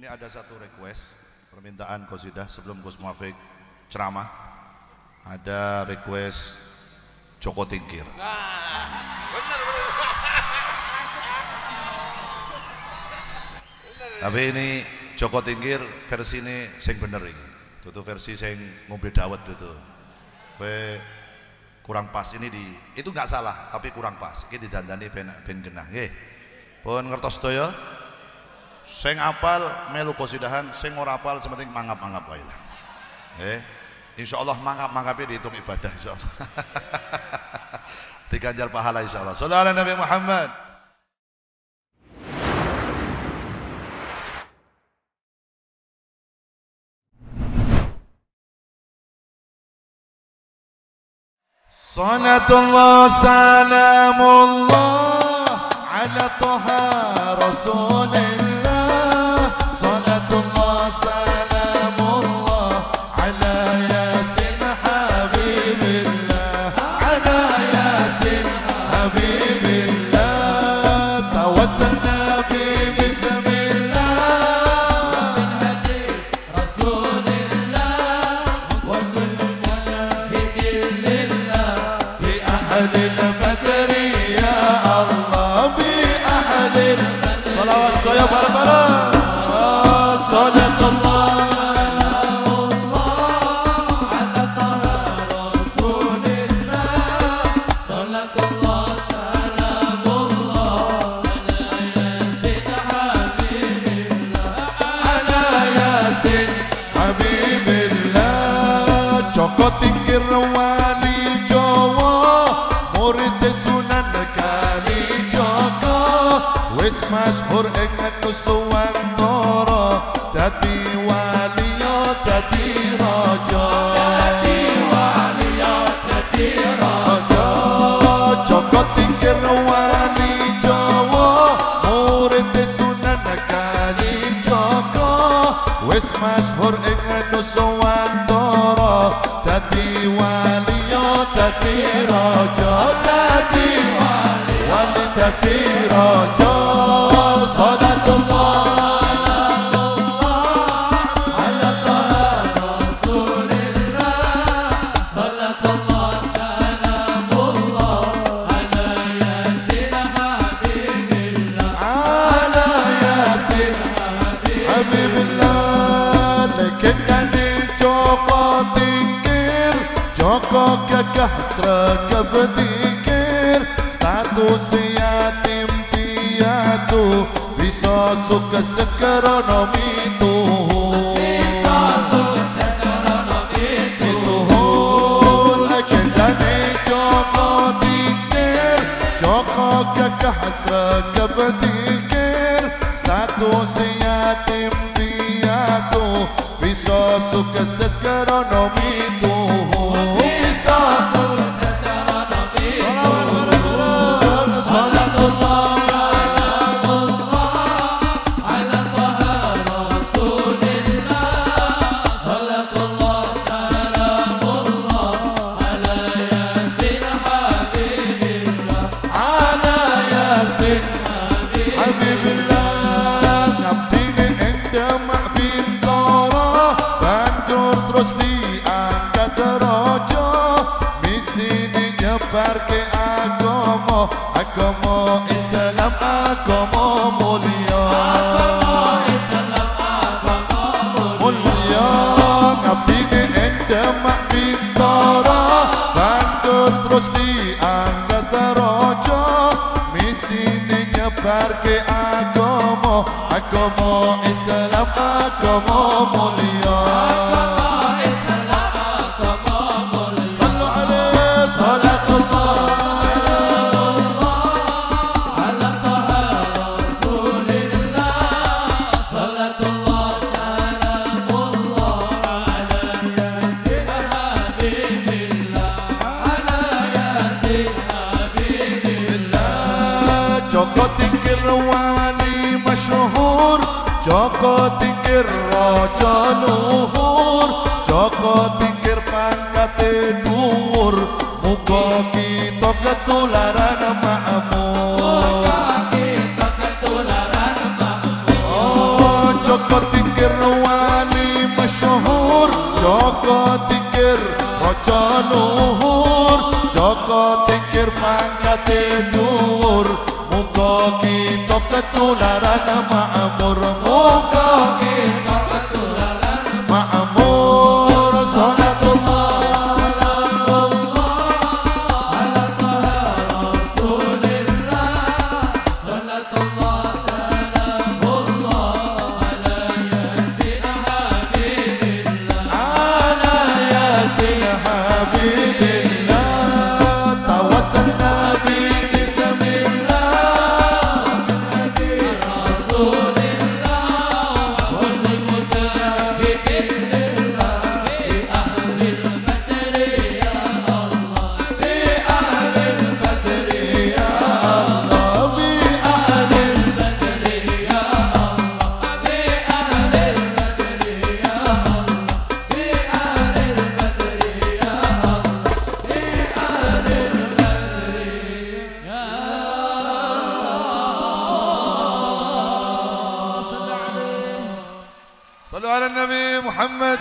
Ini ada satu request permintaan Qasidah sebelum Gus Muafik ceramah. Ada request Joko Tingkir. Tapi ini Joko Tingkir versi ini sing bener ini. Itu versi sing ngombe dawet itu. Kowe kurang pas ini di itu nggak salah tapi kurang pas. Iki didandani ben ben genah nggih. Pun ngertos sedaya? Seng apal melu kosidahan seng ora apal sementing mangap-mangap wae lah. Eh insyaallah mangap-mangapnya dihitung ibadah insyaallah. Diganjar pahala insyaallah. Sallallahu alaihi Nabi Muhammad. Salatullah salamullah ala toha rasulih Saka tingkir wani Jawa Murid sunan negari Joko Wis masyhur ingat kusuan toro Dati wali yo dadi rojo Dati wali yo dati rojo Joko tingkir wani Jawa Murid sunan negari Joko Wis masyhur raja dadi wali wali dadi raja جوكو ككسرك بديكر status yatim piatu bisa sukses kronomi tuh itu legendane Joko Tingkir Joko gagah hasra berpikir status yatim piatu Nyebarke agama agama Islam agama mulia mulia ngabdine ing demak bintara bandur terus diangkat raja misine nyebarke agama agama Islam agama mulia Sallu Joko tikir raja luhur Joko tikir pangkat dhuwur. Muga kita ketularan makmur oh, Joko tikir wali masyhur. Joko tikir raja luhur Joko tikir pangkat dhuwur. Muga kita ketularan makmur Muga kita ketularan makmur Salatullah على ياسين حبيب الله توسلنا به بسم الله صلوا على النبي محمد.